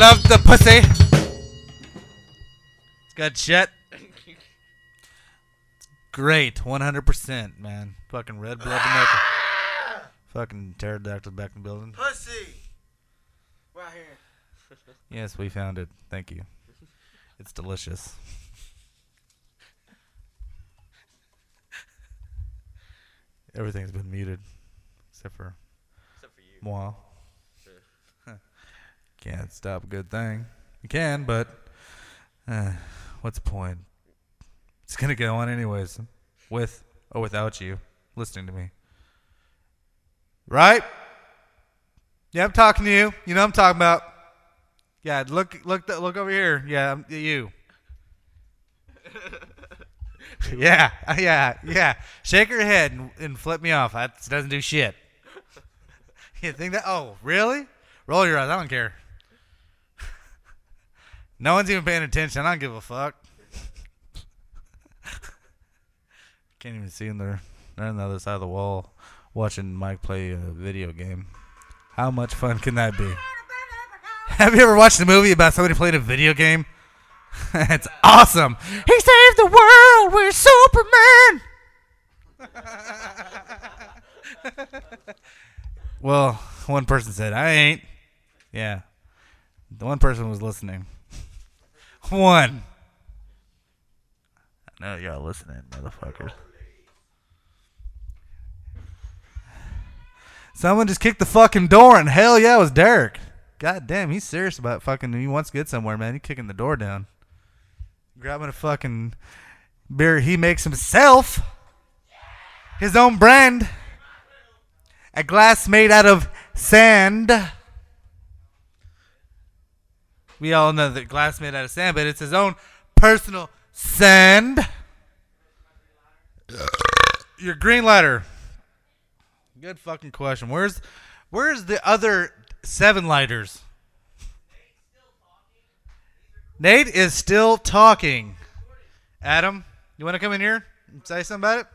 love the pussy. It's got shit. Great, 100%, man. Fucking red blood America. Fucking pterodactyl back in the building. Pussy. Right here. Yes, we found it. Thank you. It's delicious. Everything's been muted except for Except for you. moi. Can't stop a good thing. You can, but uh, what's the point? It's gonna go on anyways, with or without you listening to me. Right? Yeah, I'm talking to you. You know I'm talking about. Yeah, look, look, look over here. Yeah, you. yeah, yeah, yeah. Shake your head and, and flip me off. That doesn't do shit. You think that? Oh, really? Roll your eyes. I don't care. No one's even paying attention. I don't give a fuck. Can't even see them. They're, they're on the other side of the wall watching Mike play a video game. How much fun can that be? Have you ever watched a movie about somebody playing a video game? it's awesome. He saved the world with Superman. well, one person said, I ain't. Yeah. The one person was listening. One. I know y'all listening, motherfuckers. Someone just kicked the fucking door, and hell yeah, it was Derek. God damn, he's serious about fucking. He wants to get somewhere, man. He's kicking the door down, grabbing a fucking beer he makes himself, his own brand, a glass made out of sand. We all know that glass made out of sand, but it's his own personal sand. Your green lighter. Good fucking question. Where's where's the other seven lighters? Nate is still talking. Adam, you want to come in here and say something about it?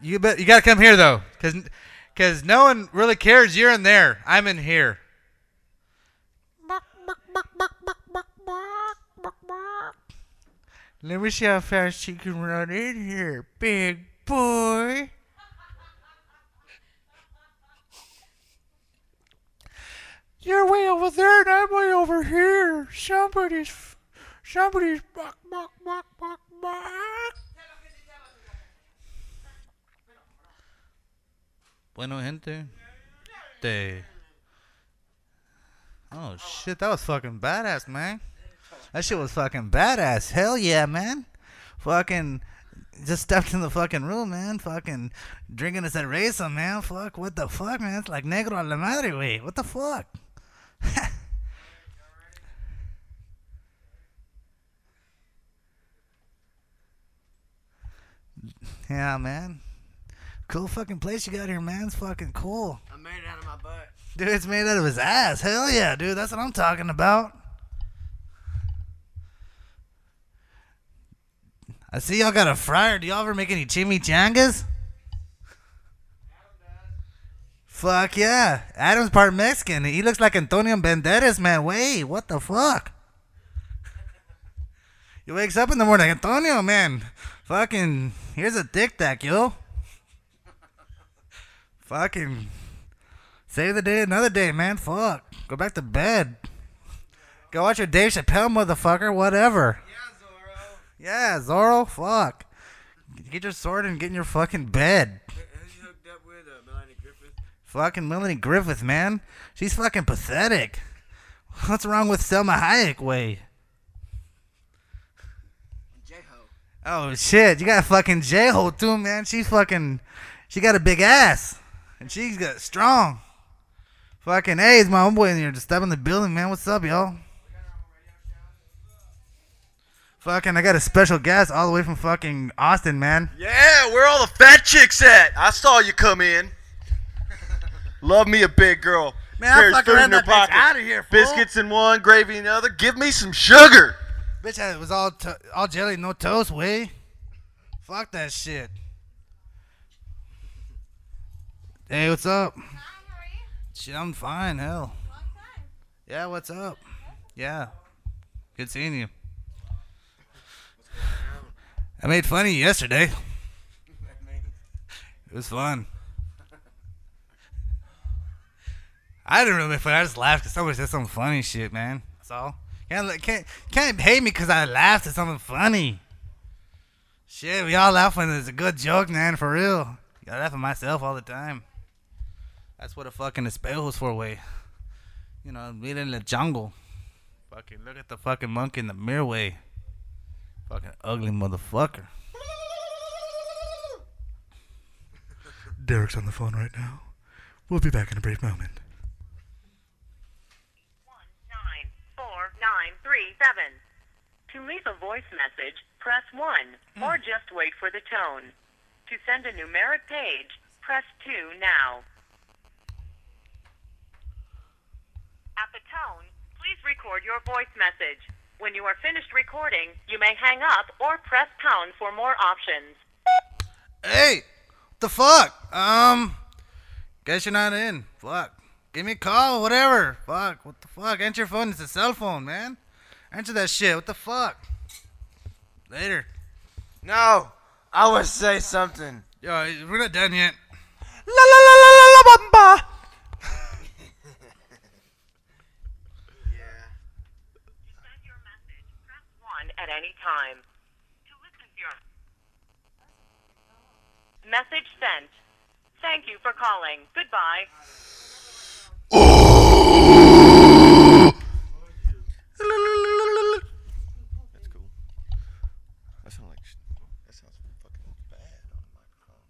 You bet you got to come here though, because because no one really cares. You're in there. I'm in here. Let me see how fast you can run in here, big boy. You're way over there, and I'm way over here. Somebody's, somebody's buck, buck, buck, buck, buck. Bueno, gente. De. Oh shit, that was fucking badass, man. That shit was fucking badass. Hell yeah, man. Fucking just stepped in the fucking room, man. Fucking drinking a cerveza, man. Fuck, what the fuck, man? It's like negro a la madre, way. What the fuck? yeah, man. Cool fucking place you got here, man. It's fucking cool. I made it out of my butt. Dude, it's made out of his ass. Hell yeah, dude. That's what I'm talking about. I see y'all got a fryer. Do y'all ever make any chimichangas? Fuck yeah. Adam's part Mexican. He looks like Antonio Banderas, man. Wait, what the fuck? He wakes up in the morning, Antonio, man. Fucking, here's a tic tac, yo. Fucking, save the day another day, man. Fuck. Go back to bed. Go watch your Dave Chappelle, motherfucker. Whatever. Yeah, Zorro. Fuck. Get your sword and get in your fucking bed. Who's you hooked up with? Uh, Melanie Griffith? Fucking Melanie Griffith, man. She's fucking pathetic. What's wrong with Salma Hayek way? J-Ho. Oh shit, you got fucking J Ho too, man. She's fucking, she got a big ass, and she's got strong. Fucking hey, it's my homeboy in here. Just step in the building, man. What's up, y'all? Fucking, I got a special guest all the way from fucking Austin, man. Yeah, where all the fat chicks at? I saw you come in. Love me a big girl. Man, I Carries fucking food ran in her that bitch pocket. out of here, fool. Biscuits in one, gravy in the other. Give me some sugar. Bitch, it was all to- all jelly, no toast, way. Fuck that shit. Hey, what's up? Hi, how are you? Shit, I'm fine. Hell, Long time. Yeah, what's up? Yeah. Good seeing you. I made fun of you yesterday. It was fun. I didn't really make fun. I just laughed because somebody said some funny shit, man. That's all. Can't can't can't hate me because I laughed at something funny. Shit, we all laugh when it's a good joke, man. For real. Gotta laugh at myself all the time. That's what a fucking espejo is for, way. You know, being in the jungle. Fucking look at the fucking monkey in the mirror, way. Fucking ugly motherfucker. Derek's on the phone right now. We'll be back in a brief moment. one nine four nine three seven. To leave a voice message, press one, or hmm. just wait for the tone. To send a numeric page, press two now. At the tone, please record your voice message. When you are finished recording, you may hang up or press pound for more options. Hey, what the fuck? Um, guess you're not in. Fuck. Give me a call, whatever. Fuck, what the fuck? Answer your phone. It's a cell phone, man. Answer that shit. What the fuck? Later. No, I would say something. Yo, we're not done yet. La la la la la la bamba. Yeah. To send your message, press one at any time. To listen to your message sent. Thank you for calling. Goodbye. That's cool. That sounds like sh- that sounds fucking bad on the microphone.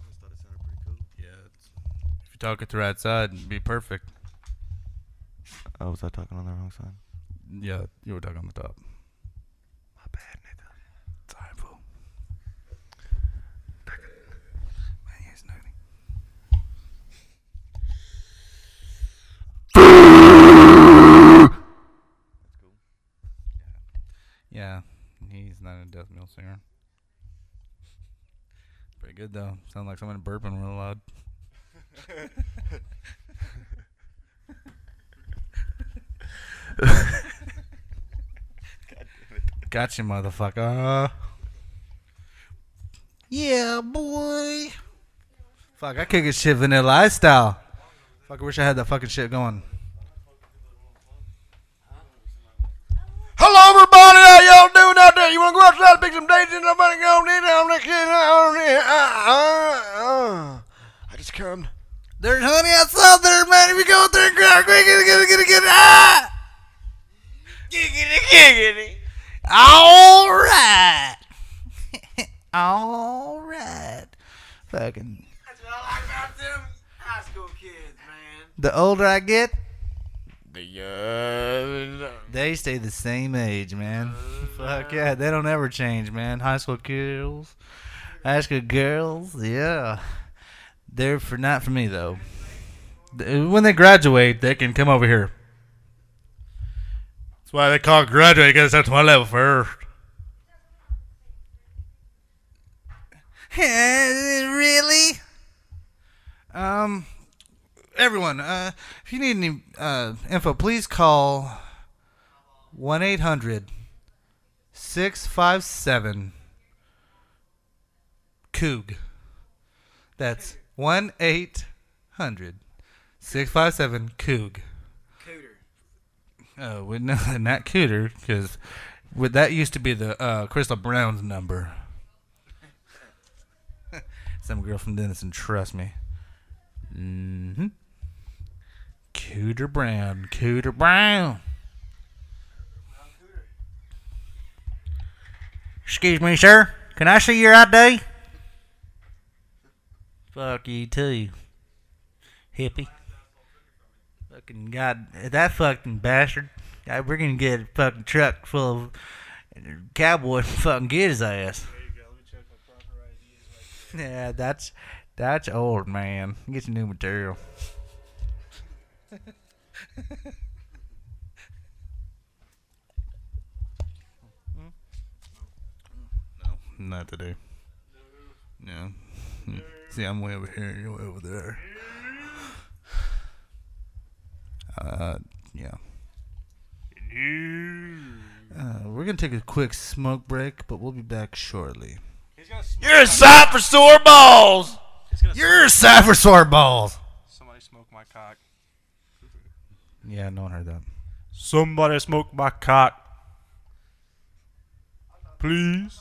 I just thought it sounded pretty cool. Yeah. If you talk it to right side, it'd be perfect. Oh, was I talking on the wrong side? Yeah, you were talking on the top. My bad, nigga. Sorry, fool. Man, he's nutty. That's cool. Yeah, he's not a death metal singer. Pretty good though. Sound like someone burping real loud. Gotcha, motherfucker. Yeah, boy. Fuck, I could get shit vanilla ice style. Fuck, I wish I had that fucking shit going. Hello, everybody. How y'all doing out there? You want to go outside and pick some dates and nobody go on in on this shit? Uh, uh, uh. I just come. There's honey outside there, man. If you go out there and grab, get it, get it, get it. Ah! Giggity, giggity. All right. All right. Fucking. That's what I like about them high school kids, man. The older I get, The uh, they stay the same age, man. Fuck yeah, they don't ever change, man. High school girls, high school girls, yeah. They're for not for me though. When they graduate, they can come over here. That's why they call graduate. You gotta start to my level first. really? Um, everyone, uh, if you need any uh, info, please call 1 800 657 Coog. That's 1 800 657 Coog. Oh, we no, not Cooter, because that used to be the uh, Crystal Brown's number. Some girl from Denison, trust me. Mm-hmm. Cooter Brown, Cooter Brown. Excuse me, sir. Can I see your ID? Fuck you too, hippie. Fucking god, that fucking bastard. God, we're gonna get a fucking truck full of cowboy and fucking get his ass. Yeah, that's that's old man. Get some new material. no, not today. No. Hmm. See, I'm way over here. You're way over there. Uh, yeah. Uh, we're gonna take a quick smoke break, but we'll be back shortly. He's gonna smoke. You're a sight for sore balls. You're a cypher sore balls. Somebody smoke my cock. Yeah, no one heard that. Somebody smoke my cock. Please.